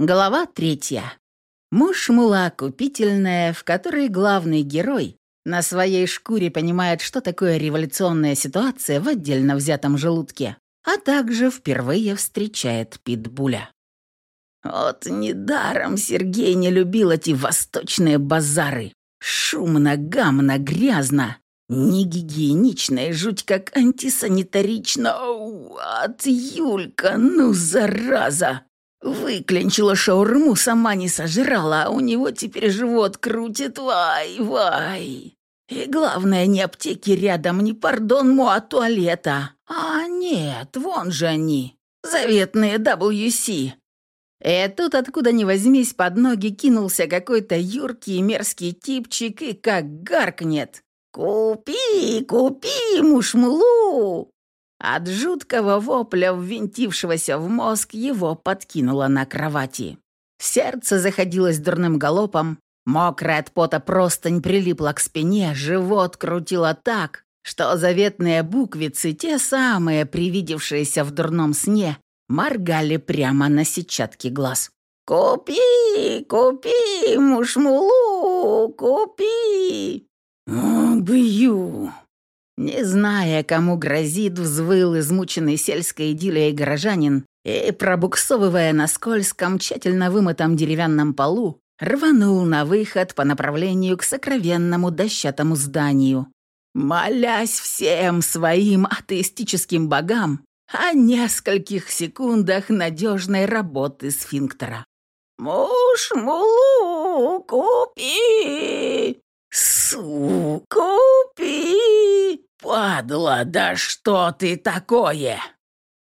Глава третья. Муж-мула купительная, в которой главный герой на своей шкуре понимает, что такое революционная ситуация в отдельно взятом желудке, а также впервые встречает питбуля. Вот недаром Сергей не любил эти восточные базары. Шумно, гамно, грязно. Не гигиенично и жуть как антисанитарично. От Юлька, ну зараза! Выклинчила шаурму, сама не сожрала, а у него теперь живот крутит, вай-вай. И главное, не аптеки рядом, не пардон му, а туалета. А нет, вон же они, заветные WC. И тут, откуда ни возьмись, под ноги кинулся какой-то юркий мерзкий типчик и как гаркнет. «Купи, купи, мушмулу!» От жуткого вопля, ввинтившегося в мозг, его подкинуло на кровати. Сердце заходилось дурным галопом, мокрая от пота простынь прилипла к спине, живот крутило так, что заветные буквицы, те самые, привидевшиеся в дурном сне, моргали прямо на сетчатке глаз. «Купи, купи, мушмулу, купи!» «Бью!» Не зная, кому грозит, взвыл измученный сельской идиллией горожанин и, пробуксовывая на скользком, тщательно вымытом деревянном полу, рванул на выход по направлению к сокровенному дощатому зданию, молясь всем своим атеистическим богам о нескольких секундах надежной работы сфинктера. «Муж, мулу, купи! Су, купи!» «Падла, да что ты такое?»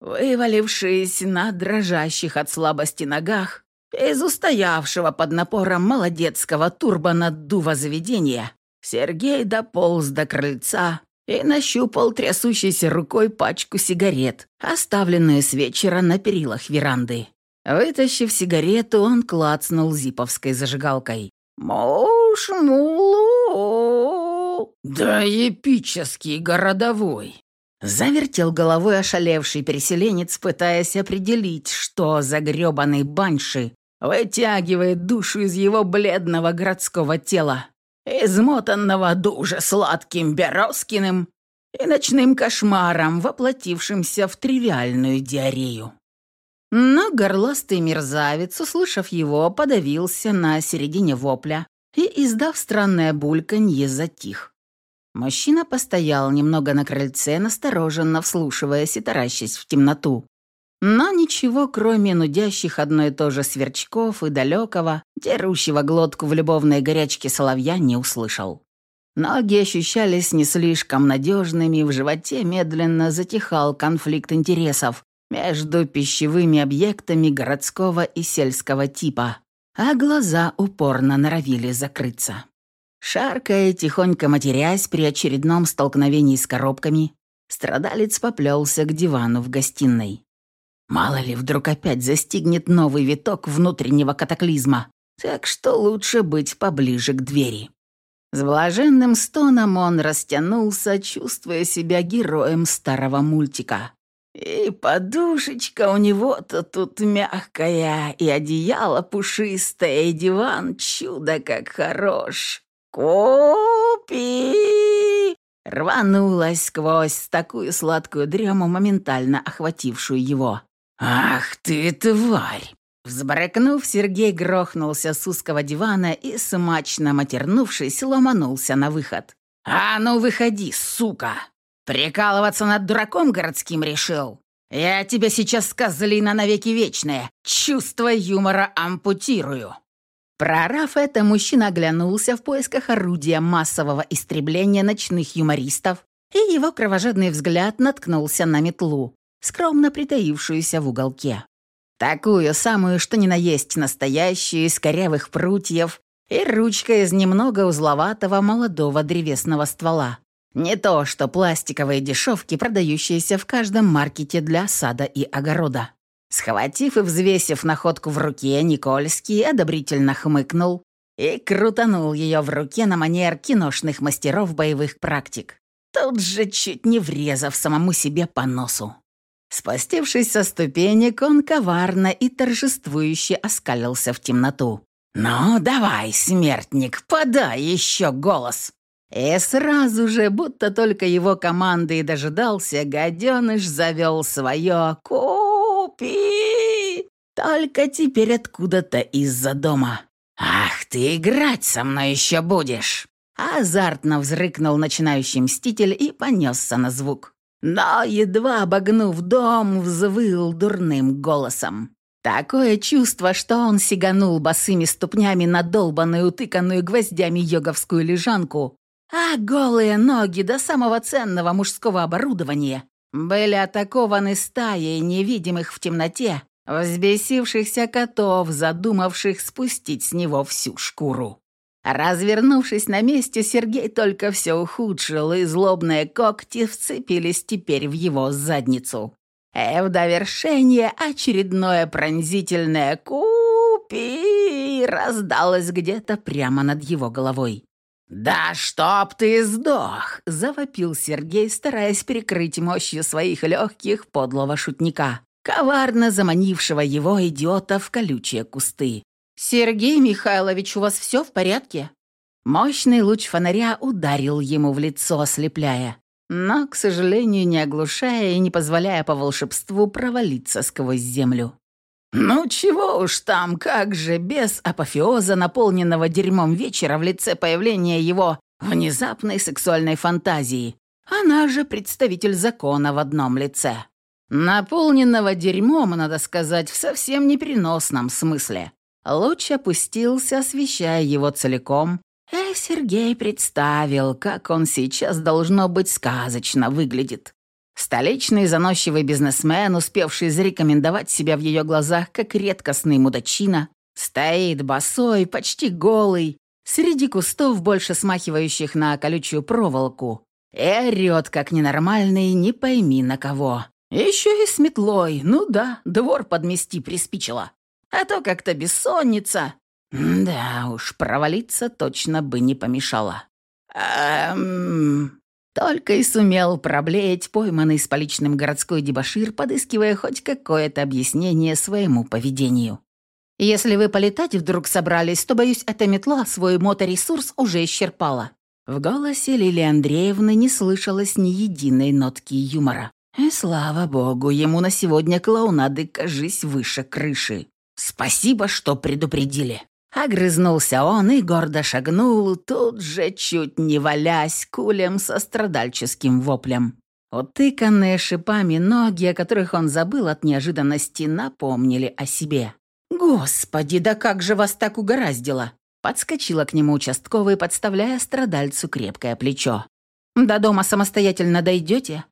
Вывалившись на дрожащих от слабости ногах, из устоявшего под напором молодецкого турбонаддува заведения, Сергей дополз до крыльца и нащупал трясущейся рукой пачку сигарет, оставленную с вечера на перилах веранды. Вытащив сигарету, он клацнул зиповской зажигалкой. «Муж мулу!» «Да эпический городовой!» Завертел головой ошалевший переселенец, пытаясь определить, что за грёбаный банши вытягивает душу из его бледного городского тела, измотанного дуже сладким Бероскиным и ночным кошмаром, воплотившимся в тривиальную диарею. Но горластый мерзавец, услышав его, подавился на середине вопля и, издав странное бульканье, затих. Мужчина постоял немного на крыльце, настороженно вслушиваясь и таращась в темноту. Но ничего, кроме нудящих одно и то же сверчков и далекого, дерущего глотку в любовной горячке соловья, не услышал. Ноги ощущались не слишком надежными, в животе медленно затихал конфликт интересов между пищевыми объектами городского и сельского типа, а глаза упорно норовили закрыться. Шаркая, тихонько матерясь при очередном столкновении с коробками, страдалец поплелся к дивану в гостиной. Мало ли, вдруг опять застигнет новый виток внутреннего катаклизма, так что лучше быть поближе к двери. С блаженным стоном он растянулся, чувствуя себя героем старого мультика. И подушечка у него-то тут мягкая, и одеяло пушистое, и диван чудо как хорош. «Купи!» Рванулась сквозь такую сладкую дрему, моментально охватившую его. «Ах ты, тварь!» Взбрыкнув, Сергей грохнулся с узкого дивана и, смачно матернувшись, ломанулся на выход. «А ну, выходи, сука! Прикалываться над дураком городским решил? Я тебе сейчас, козлина, навеки вечная, чувство юмора ампутирую!» Прорав это, мужчина оглянулся в поисках орудия массового истребления ночных юмористов, и его кровожадный взгляд наткнулся на метлу, скромно притаившуюся в уголке. Такую самую, что ни на есть настоящую, из корявых прутьев и ручка из немного узловатого молодого древесного ствола. Не то, что пластиковые дешевки, продающиеся в каждом маркете для сада и огорода. Схватив и взвесив находку в руке, Никольский одобрительно хмыкнул и крутанул ее в руке на манер киношных мастеров боевых практик, тут же чуть не врезав самому себе по носу. Спустившись со ступенек, он коварно и торжествующе оскалился в темноту. «Ну, давай, смертник, подай еще голос!» И сразу же, будто только его команды и дожидался, гаденыш завел свое «Купи!» Только теперь откуда-то из-за дома. «Ах, ты играть со мной еще будешь!» Азартно взрыкнул начинающий мститель и понесся на звук. Но, едва обогнув дом, взвыл дурным голосом. Такое чувство, что он сиганул босыми ступнями на долбанную, утыканную гвоздями йоговскую лежанку, а голые ноги до самого ценного мужского оборудования были атакованы стаей невидимых в темноте, взбесившихся котов, задумавших спустить с него всю шкуру. Развернувшись на месте, Сергей только все ухудшил, и злобные когти вцепились теперь в его задницу. И в довершение очередное пронзительное «Купи!» раздалось где-то прямо над его головой. «Да чтоб ты сдох!» — завопил Сергей, стараясь перекрыть мощью своих легких подлого шутника, коварно заманившего его идиота в колючие кусты. «Сергей Михайлович, у вас все в порядке?» Мощный луч фонаря ударил ему в лицо, ослепляя, но, к сожалению, не оглушая и не позволяя по волшебству провалиться сквозь землю. Ну чего уж там, как же, без апофеоза, наполненного дерьмом вечера в лице появления его внезапной сексуальной фантазии. Она же представитель закона в одном лице. Наполненного дерьмом, надо сказать, в совсем непереносном смысле. Луч опустился, освещая его целиком, и Сергей представил, как он сейчас должно быть сказочно выглядит. Столичный заносчивый бизнесмен, успевший зарекомендовать себя в ее глазах как редкостный мудачина, стоит босой, почти голый, среди кустов, больше смахивающих на колючую проволоку, и орёт, как ненормальный, не пойми на кого. Еще и с метлой, ну да, двор подмести приспичило. А то как-то бессонница. Да уж, провалиться точно бы не помешало. Эм... Только и сумел проблеять пойманный с поличным городской дебошир, подыскивая хоть какое-то объяснение своему поведению. «Если вы полетать вдруг собрались, то, боюсь, эта метла свой моторесурс уже исчерпала». В голосе Лили Андреевны не слышалось ни единой нотки юмора. И слава богу, ему на сегодня клоунады, кажись, выше крыши. Спасибо, что предупредили. Огрызнулся он и гордо шагнул, тут же чуть не валясь кулем со страдальческим воплем. Утыканные шипами ноги, о которых он забыл от неожиданности, напомнили о себе. «Господи, да как же вас так угораздило!» Подскочила к нему участковый, подставляя страдальцу крепкое плечо. «До дома самостоятельно дойдете?»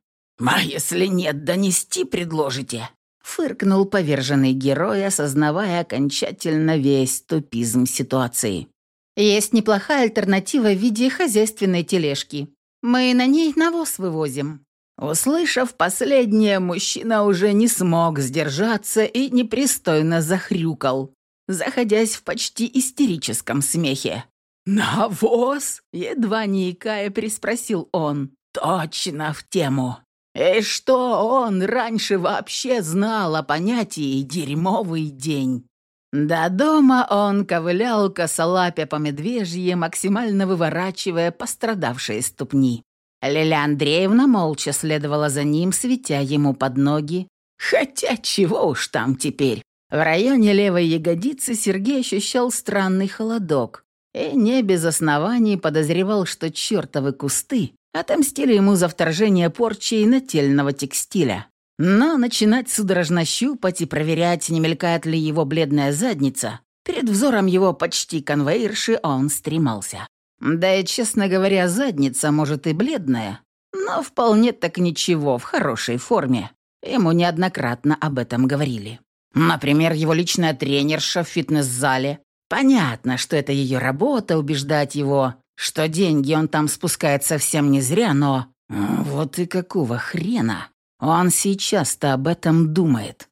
«А если нет, донести предложите?» Фыркнул поверженный герой, осознавая окончательно весь тупизм ситуации. «Есть неплохая альтернатива в виде хозяйственной тележки. Мы на ней навоз вывозим». Услышав последнее, мужчина уже не смог сдержаться и непристойно захрюкал, заходясь в почти истерическом смехе. «Навоз?» — едва не икая переспросил он. «Точно в тему. И что он раньше вообще знал о понятии «дерьмовый день»? До дома он ковылял косолапя по медвежье, максимально выворачивая пострадавшие ступни. Лиля Андреевна молча следовала за ним, светя ему под ноги. Хотя чего уж там теперь. В районе левой ягодицы Сергей ощущал странный холодок и не без оснований подозревал, что чертовы кусты Отомстили ему за вторжение порчи нательного текстиля. Но начинать судорожно щупать и проверять, не мелькает ли его бледная задница, перед взором его почти конвоирши он стремался. Да и, честно говоря, задница, может, и бледная, но вполне так ничего, в хорошей форме. Ему неоднократно об этом говорили. Например, его личная тренерша в фитнес-зале. Понятно, что это ее работа убеждать его, что деньги он там спускает совсем не зря, но... Вот и какого хрена? Он сейчас-то об этом думает.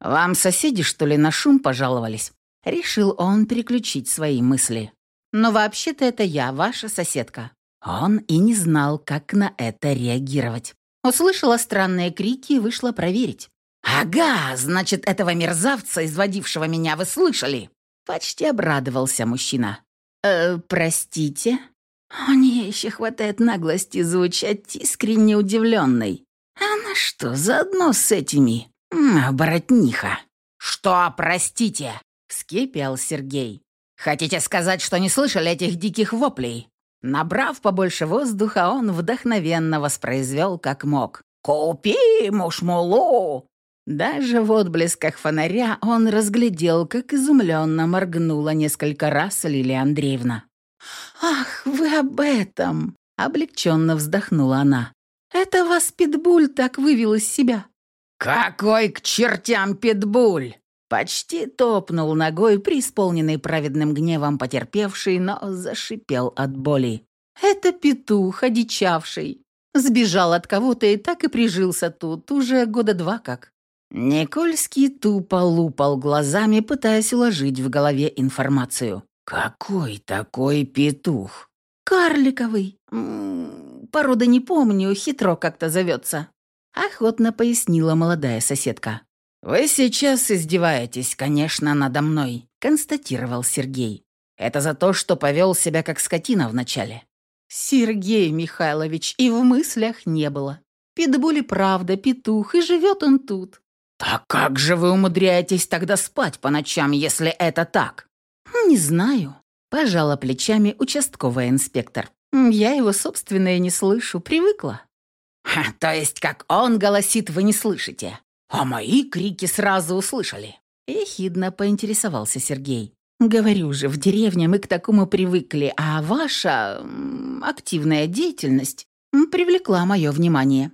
Вам соседи, что ли, на шум пожаловались? Решил он переключить свои мысли. Но вообще-то это я, ваша соседка. Он и не знал, как на это реагировать. Услышала странные крики и вышла проверить. «Ага, значит, этого мерзавца, изводившего меня, вы слышали?» Почти обрадовался мужчина. «Э, простите?» У нее еще хватает наглости звучать искренне удивленной. Она что, заодно с этими? Боротниха. «Что, простите?» — вскипел Сергей. «Хотите сказать, что не слышали этих диких воплей?» Набрав побольше воздуха, он вдохновенно воспроизвел как мог. «Купи мушмулу!» Даже в отблесках фонаря он разглядел, как изумленно моргнула несколько раз Лилия Андреевна. «Ах, вы об этом!» — облегченно вздохнула она. «Это вас Питбуль так вывел из себя». «Какой к чертям Питбуль!» Почти топнул ногой, преисполненный праведным гневом потерпевший, но зашипел от боли. «Это петух, одичавший. Сбежал от кого-то и так и прижился тут, уже года два как». Никольский тупо лупал глазами, пытаясь уложить в голове информацию. «Какой такой петух?» «Карликовый. Порода не помню, хитро как-то зовется», — охотно пояснила молодая соседка. «Вы сейчас издеваетесь, конечно, надо мной», — констатировал Сергей. «Это за то, что повел себя как скотина вначале». «Сергей Михайлович и в мыслях не было. Питбули правда петух, и живет он тут». «Так как же вы умудряетесь тогда спать по ночам, если это так?» «Не знаю», — пожала плечами участковая инспектор. «Я его, собственно, и не слышу, привыкла». Ха, «То есть, как он голосит, вы не слышите? А мои крики сразу услышали?» Ехидно поинтересовался Сергей. «Говорю же, в деревне мы к такому привыкли, а ваша активная деятельность привлекла мое внимание».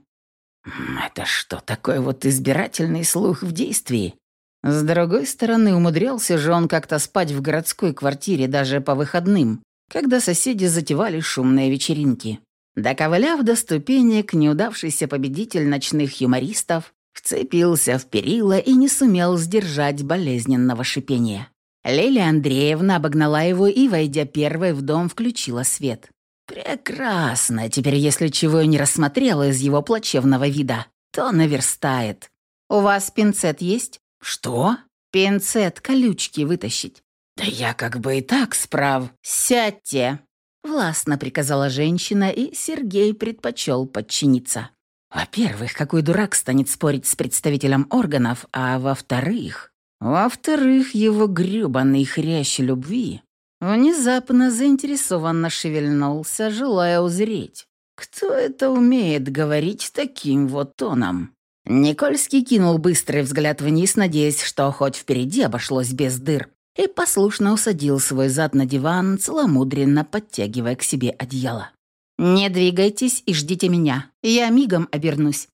«Это что, такой вот избирательный слух в действии?» С другой стороны, умудрялся же он как-то спать в городской квартире даже по выходным, когда соседи затевали шумные вечеринки. Доковыляв до ступенек, неудавшийся победитель ночных юмористов вцепился в перила и не сумел сдержать болезненного шипения. Леля Андреевна обогнала его и, войдя первой в дом, включила свет. «Прекрасно. Теперь, если чего и не рассмотрела из его плачевного вида, то наверстает. У вас пинцет есть?» «Что?» «Пинцет, колючки вытащить». «Да я как бы и так справ...» «Сядьте!» Властно приказала женщина, и Сергей предпочел подчиниться. Во-первых, какой дурак станет спорить с представителем органов, а во-вторых... Во-вторых, его грёбаный хрящ любви внезапно заинтересованно шевельнулся, желая узреть. Кто это умеет говорить таким вот тоном? Никольский кинул быстрый взгляд вниз, надеясь, что хоть впереди обошлось без дыр, и послушно усадил свой зад на диван, целомудренно подтягивая к себе одеяло. «Не двигайтесь и ждите меня. Я мигом обернусь».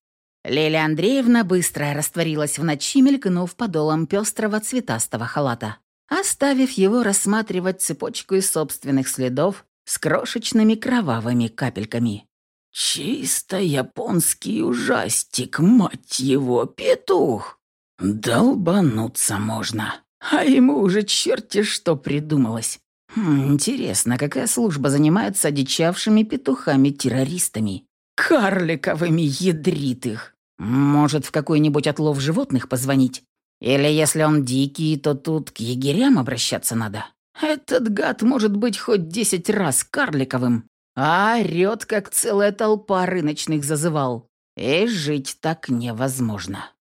Лилия Андреевна быстро растворилась в ночи, мелькнув подолом пестрого цветастого халата, оставив его рассматривать цепочку из собственных следов с крошечными кровавыми капельками. Чисто японский ужастик, мать его, петух. Долбануться можно. А ему уже черти что придумалось. Хм, интересно, какая служба занимается одичавшими петухами-террористами? Карликовыми ядритых. Может, в какой-нибудь отлов животных позвонить? Или если он дикий, то тут к егерям обращаться надо? Этот гад может быть хоть десять раз карликовым, а орёт, как целая толпа рыночных зазывал. И жить так невозможно.